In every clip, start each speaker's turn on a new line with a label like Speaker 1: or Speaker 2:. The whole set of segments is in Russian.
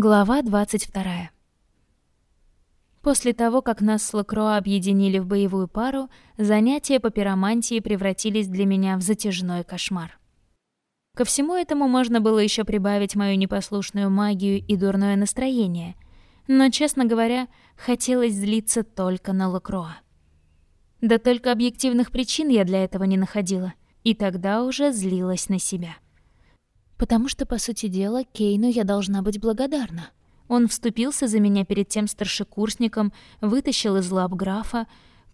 Speaker 1: Глава 22. После того, как нас с Лакроа объединили в боевую пару, занятия по пиромантии превратились для меня в затяжной кошмар. Ко всему этому можно было еще прибавить мою непослушную магию и дурное настроение, но, честно говоря, хотелось злиться только на Лакроа. Да только объективных причин я для этого не находила, и тогда уже злилась на себя. Потому что, по сути дела, Кейну я должна быть благодарна. Он вступился за меня перед тем старшекурсником, вытащил из лап графа,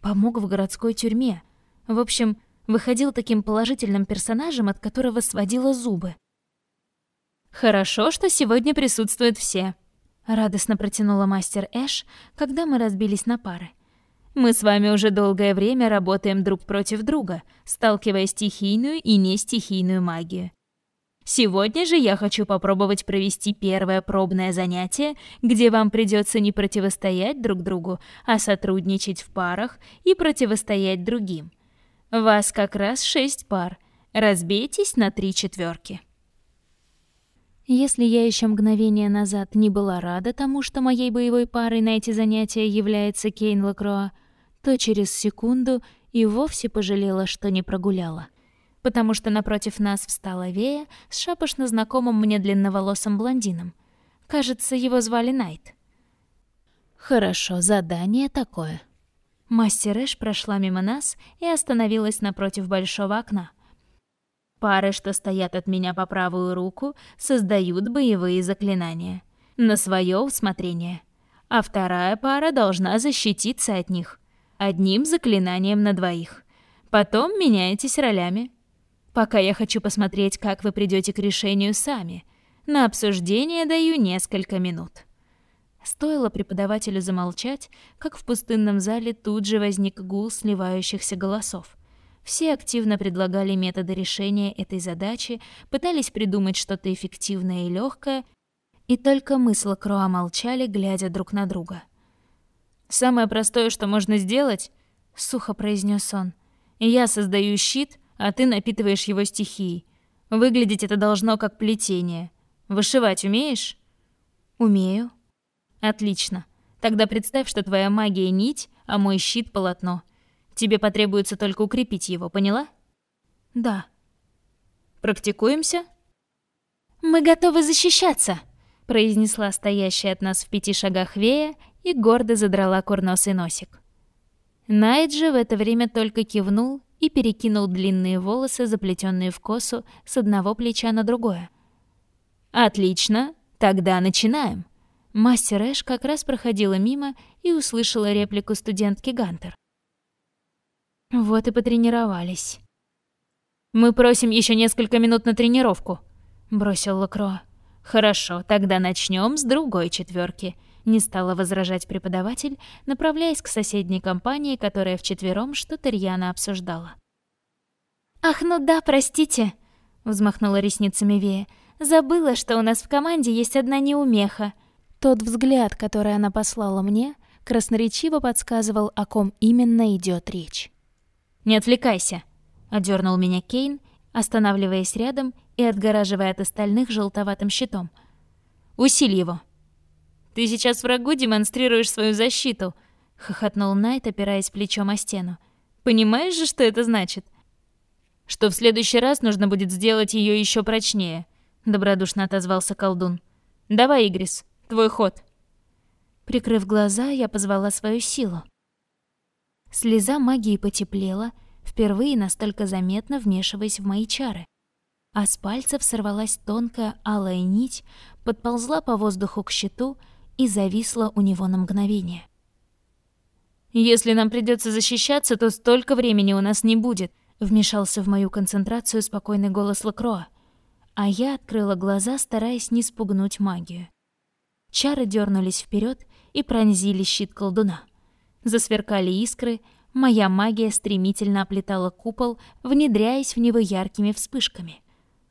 Speaker 1: помог в городской тюрьме. В общем, выходил таким положительным персонажем, от которого сводило зубы. «Хорошо, что сегодня присутствуют все», — радостно протянула мастер Эш, когда мы разбились на пары. «Мы с вами уже долгое время работаем друг против друга, сталкивая стихийную и нестихийную магию. Сегодня же я хочу попробовать провести первое пробное занятие, где вам придется не противостоять друг другу, а сотрудничать в парах и противостоять другим. Вас как раз шесть пар. Разбейтесь на три четверки. Если я еще мгновение назад не была рада тому, что моей боевой парой на эти занятия является Кейн Лакроа, то через секунду и вовсе пожалела, что не прогуляла потому что напротив нас встала Вея с шапошно знакомым мне длинноволосым блондином. Кажется, его звали Найт. Хорошо, задание такое. Мастер Эш прошла мимо нас и остановилась напротив большого окна. Пары, что стоят от меня по правую руку, создают боевые заклинания. На свое усмотрение. А вторая пара должна защититься от них. Одним заклинанием на двоих. Потом меняетесь ролями. Пока я хочу посмотреть, как вы придете к решению сами. На обсуждение даю несколько минут». Стоило преподавателю замолчать, как в пустынном зале тут же возник гул сливающихся голосов. Все активно предлагали методы решения этой задачи, пытались придумать что-то эффективное и легкое, и только мы с молчали, глядя друг на друга. «Самое простое, что можно сделать», — сухо произнес он, — «я создаю щит, а ты напитываешь его стихией. Выглядеть это должно как плетение. Вышивать умеешь? Умею. Отлично. Тогда представь, что твоя магия нить, а мой щит полотно. Тебе потребуется только укрепить его, поняла? Да. Практикуемся? Мы готовы защищаться, произнесла стоящая от нас в пяти шагах Вея и гордо задрала курносый носик. Найт же в это время только кивнул и перекинул длинные волосы, заплетенные в косу, с одного плеча на другое. «Отлично, тогда начинаем». Мастер Эш как раз проходила мимо и услышала реплику студентки Гантер. Вот и потренировались. «Мы просим еще несколько минут на тренировку», — бросил Лакро. «Хорошо, тогда начнем с другой четверки. Не стала возражать преподаватель, направляясь к соседней компании, которая вчетвером что-то рьяно обсуждала. «Ах, ну да, простите!» — взмахнула ресницами Вея. «Забыла, что у нас в команде есть одна неумеха». Тот взгляд, который она послала мне, красноречиво подсказывал, о ком именно идет речь. «Не отвлекайся!» — одернул меня Кейн, останавливаясь рядом и отгораживая от остальных желтоватым щитом. «Усиль его!» Ты сейчас врагу демонстрируешь свою защиту», — хохотнул Найт, опираясь плечом о стену. «Понимаешь же, что это значит?» «Что в следующий раз нужно будет сделать ее еще прочнее», — добродушно отозвался колдун. «Давай, Игрис, твой ход». Прикрыв глаза, я позвала свою силу. Слеза магии потеплела, впервые настолько заметно вмешиваясь в мои чары. А с пальцев сорвалась тонкая алая нить, подползла по воздуху к щиту — и зависла у него на мгновение. «Если нам придется защищаться, то столько времени у нас не будет», вмешался в мою концентрацию спокойный голос Лакроа, а я открыла глаза, стараясь не спугнуть магию. Чары дернулись вперед и пронзили щит колдуна. Засверкали искры, моя магия стремительно оплетала купол, внедряясь в него яркими вспышками.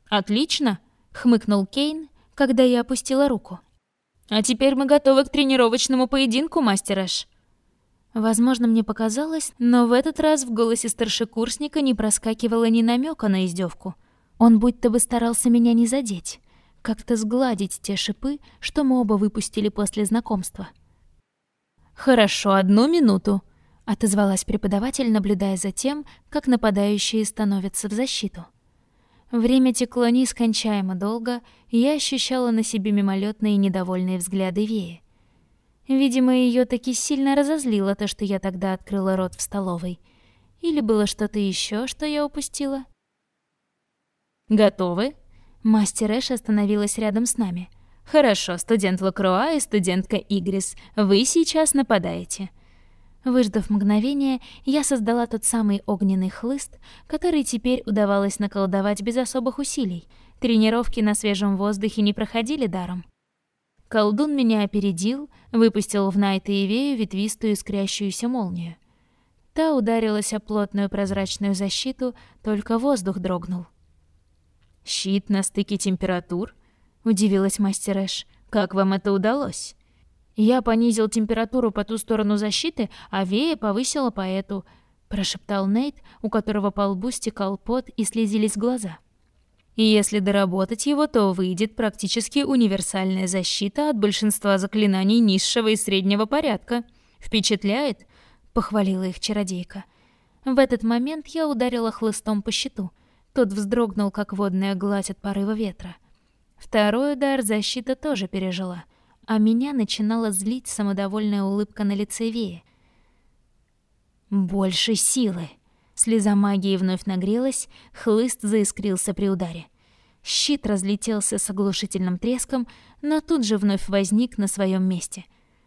Speaker 1: «Отлично!» — хмыкнул Кейн, когда я опустила руку. А теперь мы готовы к тренировочному поединку, мастер Эш. Возможно, мне показалось, но в этот раз в голосе старшекурсника не проскакивало ни намека на издевку. Он будто бы старался меня не задеть. как-то сгладить те шипы, что мы оба выпустили после знакомства. «Хорошо, одну минуту», — отозвалась преподаватель, наблюдая за тем, как нападающие становятся в защиту. Время текло нескончаемо долго, и я ощущала на себе мимолетные недовольные взгляды Веи. Видимо, ее таки сильно разозлило то, что я тогда открыла рот в столовой. Или было что-то еще, что я упустила? «Готовы?» Мастер Эш остановилась рядом с нами. «Хорошо, студент Лакруа и студентка Игрис, вы сейчас нападаете». Выждав мгновение, я создала тот самый огненный хлыст, который теперь удавалось наколдовать без особых усилий. Тренировки на свежем воздухе не проходили даром. Колдун меня опередил, выпустил в Найта и Вею ветвистую искрящуюся молнию. Та ударилась о плотную прозрачную защиту, только воздух дрогнул. «Щит на стыке температур?» — удивилась мастер Эш. «Как вам это удалось?» Я понизил температуру по ту сторону защиты, а Вея повысила по эту, прошептал Нейт, у которого по лбу стекал пот и слезились глаза. И если доработать его, то выйдет практически универсальная защита от большинства заклинаний низшего и среднего порядка. Впечатляет, похвалила их чародейка. В этот момент я ударила хлыстом по щиту. Тот вздрогнул, как водная гладь от порыва ветра. Второй удар защита тоже пережила а меня начинала злить самодовольная улыбка на лице Веи. «Больше силы!» Слеза магии вновь нагрелась, хлыст заискрился при ударе. Щит разлетелся с оглушительным треском, но тут же вновь возник на своем месте.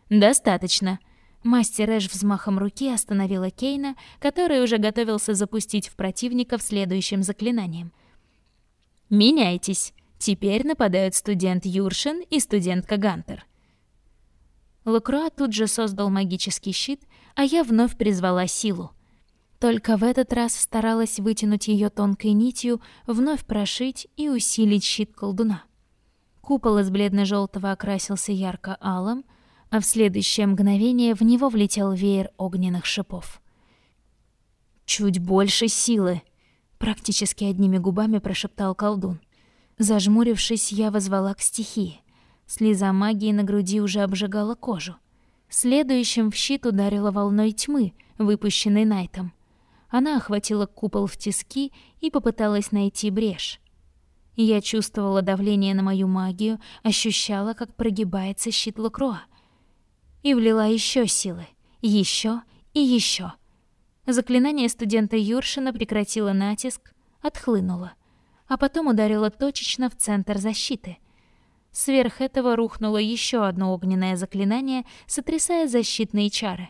Speaker 1: «Достаточно!» Мастер Эш взмахом руки остановила Кейна, который уже готовился запустить в противника в следующем заклинанием. «Меняйтесь!» Теперь нападают студент Юршин и студентка Гантер. Лукруа тут же создал магический щит, а я вновь призвала силу. Только в этот раз старалась вытянуть ее тонкой нитью, вновь прошить и усилить щит колдуна. Купол из бледно-желтого окрасился ярко-алым, а в следующее мгновение в него влетел веер огненных шипов. «Чуть больше силы!» — практически одними губами прошептал колдун. Зажмурившись, я возвала к стихии. Слеза магии на груди уже обжигала кожу. Следующим в щит ударила волной тьмы, выпущенной Найтом. Она охватила купол в тиски и попыталась найти брешь. Я чувствовала давление на мою магию, ощущала, как прогибается щит Лукроа. И влила еще силы. Еще и еще. Заклинание студента Юршина прекратило натиск, отхлынуло а потом ударила точечно в центр защиты. Сверх этого рухнуло еще одно огненное заклинание, сотрясая защитные чары.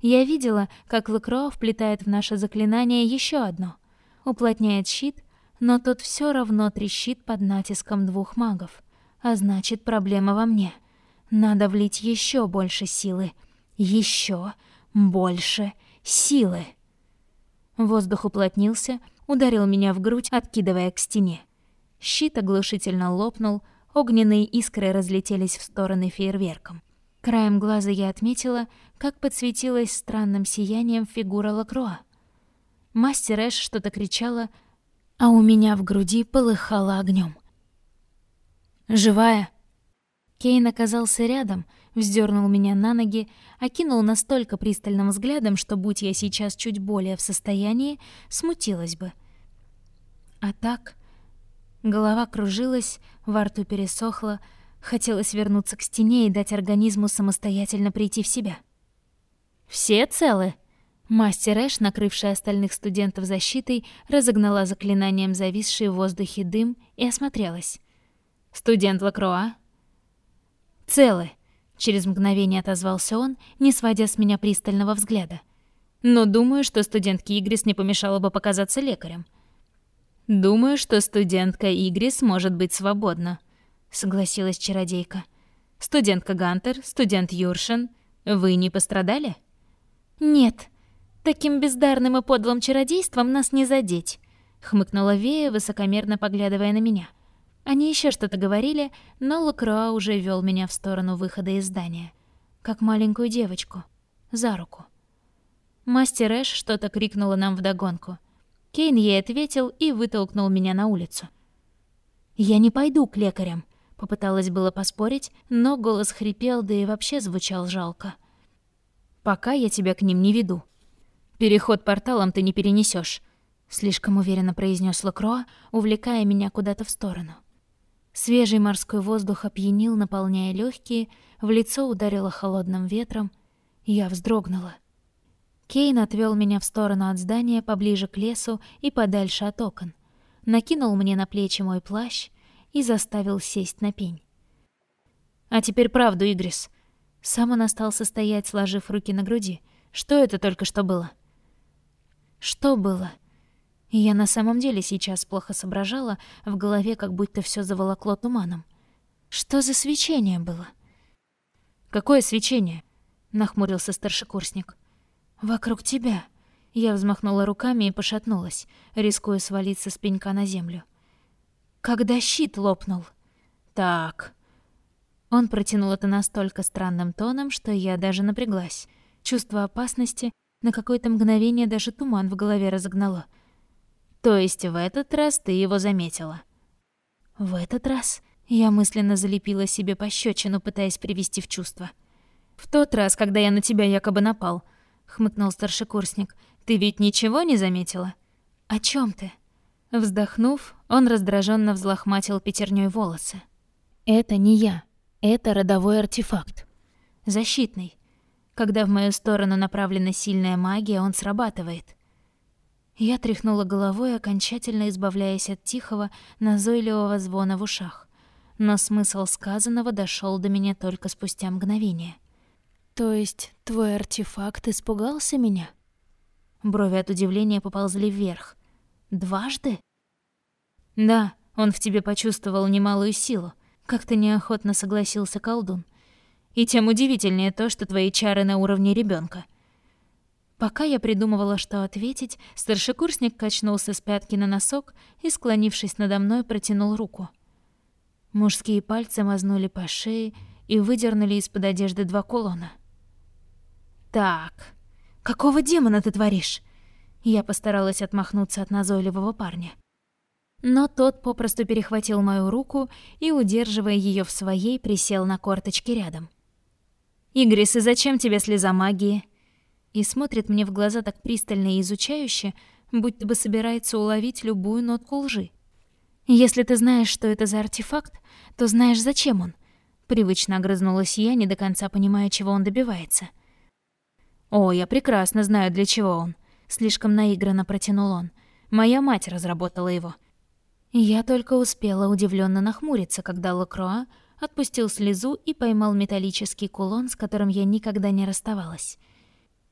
Speaker 1: Я видела, как Лакроа вплетает в наше заклинание еще одно. Уплотняет щит, но тот все равно трещит под натиском двух магов. А значит, проблема во мне. Надо влить еще больше силы. Еще больше силы. Воздух уплотнился, ударил меня в грудь, откидывая к стене. Щит оглушительно лопнул, огненные искры разлетелись в стороны фейерверком. Краем глаза я отметила, как подсветилась странным сиянием фигура Лакроа. Мастер Эш что-то кричала, а у меня в груди полыхало огнем. «Живая!» Кейн оказался рядом, вздернул меня на ноги, окинул настолько пристальным взглядом, что, будь я сейчас чуть более в состоянии, смутилась бы. А так... Голова кружилась, во рту пересохло, хотелось вернуться к стене и дать организму самостоятельно прийти в себя. «Все целы?» Мастер Эш, накрывшая остальных студентов защитой, разогнала заклинанием зависший в воздухе дым и осмотрелась. «Студент Лакроа?» «Целы», — через мгновение отозвался он, не сводя с меня пристального взгляда. «Но думаю, что студентке Игрис не помешало бы показаться лекарем». «Думаю, что студентка Игрис может быть свободна», — согласилась чародейка. «Студентка Гантер, студент Юршин, вы не пострадали?» «Нет, таким бездарным и подлым чародейством нас не задеть», — хмыкнула Вея, высокомерно поглядывая на меня. Они еще что-то говорили, но Лакроа уже вел меня в сторону выхода из здания, как маленькую девочку, за руку. Мастер Эш что-то крикнула нам вдогонку. Кейн ей ответил и вытолкнул меня на улицу. «Я не пойду к лекарям», — попыталась было поспорить, но голос хрипел, да и вообще звучал жалко. «Пока я тебя к ним не веду. Переход порталом ты не перенесешь, слишком уверенно произнес Лакроа, увлекая меня куда-то в сторону. Свежий морской воздух опьянил, наполняя легкие, в лицо ударило холодным ветром, я вздрогнула. Кейн отвел меня в сторону от здания, поближе к лесу и подальше от окон. Накинул мне на плечи мой плащ и заставил сесть на пень. «А теперь правду, Игрис». Сам он остался стоять, сложив руки на груди. «Что это только что было?» «Что было?» И я на самом деле сейчас плохо соображала, в голове как будто все заволокло туманом. Что за свечение было? «Какое свечение?» — нахмурился старшекурсник. «Вокруг тебя». Я взмахнула руками и пошатнулась, рискуя свалиться с пенька на землю. «Когда щит лопнул?» «Так...» Он протянул это настолько странным тоном, что я даже напряглась. Чувство опасности на какое-то мгновение даже туман в голове разогнало — то есть в этот раз ты его заметила? В этот раз я мысленно залепила себе пощечину, пытаясь привести в чувство. В тот раз, когда я на тебя якобы напал, хмыкнул старшекурсник. Ты ведь ничего не заметила? О чем ты? Вздохнув, он раздраженно взлохматил пятерней волосы. Это не я. Это родовой артефакт. Защитный. Когда в мою сторону направлена сильная магия, он срабатывает. Я тряхнула головой, окончательно избавляясь от тихого, назойливого звона в ушах. Но смысл сказанного дошел до меня только спустя мгновение. «То есть твой артефакт испугался меня?» Брови от удивления поползли вверх. «Дважды?» «Да, он в тебе почувствовал немалую силу», — как-то неохотно согласился колдун. «И тем удивительнее то, что твои чары на уровне ребенка. Пока я придумывала, что ответить, старшекурсник качнулся с пятки на носок и, склонившись надо мной, протянул руку. Мужские пальцы мазнули по шее и выдернули из-под одежды два кулона. «Так, какого демона ты творишь?» Я постаралась отмахнуться от назойливого парня. Но тот попросту перехватил мою руку и, удерживая ее в своей, присел на корточки рядом. «Игрис, и зачем тебе слеза магии?» И смотрит мне в глаза так пристально и изучающе, будто бы собирается уловить любую нотку лжи. «Если ты знаешь, что это за артефакт, то знаешь, зачем он?» Привычно огрызнулась я, не до конца понимая, чего он добивается. «О, я прекрасно знаю, для чего он», — слишком наигранно протянул он. «Моя мать разработала его». Я только успела удивленно нахмуриться, когда Лакроа отпустил слезу и поймал металлический кулон, с которым я никогда не расставалась.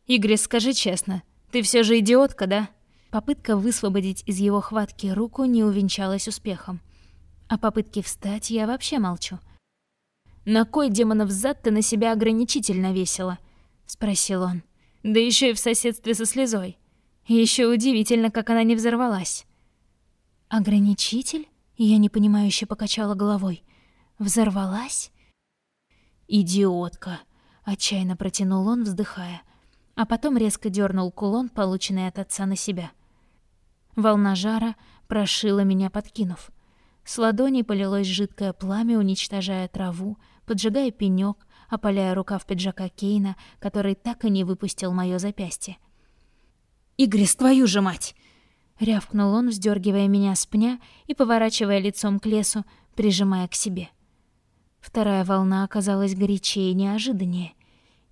Speaker 1: Игорь, скажи честно, ты все же идиотка, да? Попытка высвободить из его хватки руку не увенчалась успехом. О попытке встать я вообще молчу. «На кой демонов зад ты на себя ограничительно весила?» — спросил он. «Да еще и в соседстве со слезой. Еще удивительно, как она не взорвалась». «Ограничитель?» — я непонимающе покачала головой. «Взорвалась?» «Идиотка!» — отчаянно протянул он, вздыхая а потом резко дернул кулон, полученный от отца, на себя. Волна жара прошила меня, подкинув. С ладони полилось жидкое пламя, уничтожая траву, поджигая пенёк, опаляя рукав пиджака Кейна, который так и не выпустил моё запястье. «Игрис, твою же мать!» — рявкнул он, вздергивая меня с пня и поворачивая лицом к лесу, прижимая к себе. Вторая волна оказалась горячее и неожиданнее —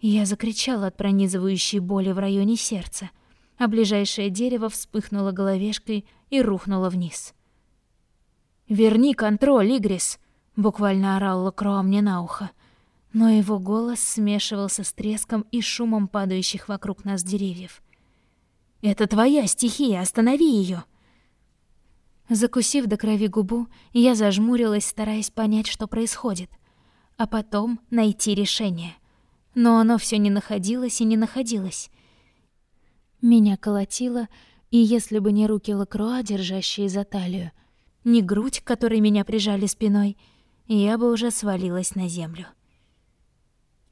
Speaker 1: я закричала от пронизывающей боли в районе сердца, а ближайшее дерево вспыхнуло головешкой и рухнуло вниз. «Верни контроль, Игрис!» — буквально орал Лакроа мне на ухо. Но его голос смешивался с треском и шумом падающих вокруг нас деревьев. «Это твоя стихия, останови ее!» Закусив до крови губу, я зажмурилась, стараясь понять, что происходит, а потом найти решение но оно все не находилось и не находилось. Меня колотило, и если бы не руки Лакруа, держащие за талию, не грудь, к которой меня прижали спиной, я бы уже свалилась на землю.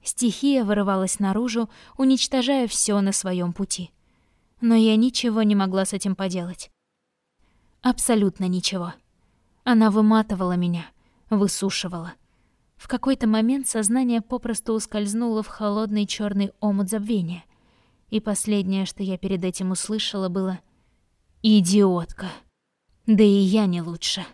Speaker 1: Стихия вырывалась наружу, уничтожая все на своем пути. Но я ничего не могла с этим поделать. Абсолютно ничего. Она выматывала меня, высушивала. В какой-то момент сознание попросту ускользнуло в холодный черный омут забвения. И последнее, что я перед этим услышала, было «Идиотка». Да и я не лучше.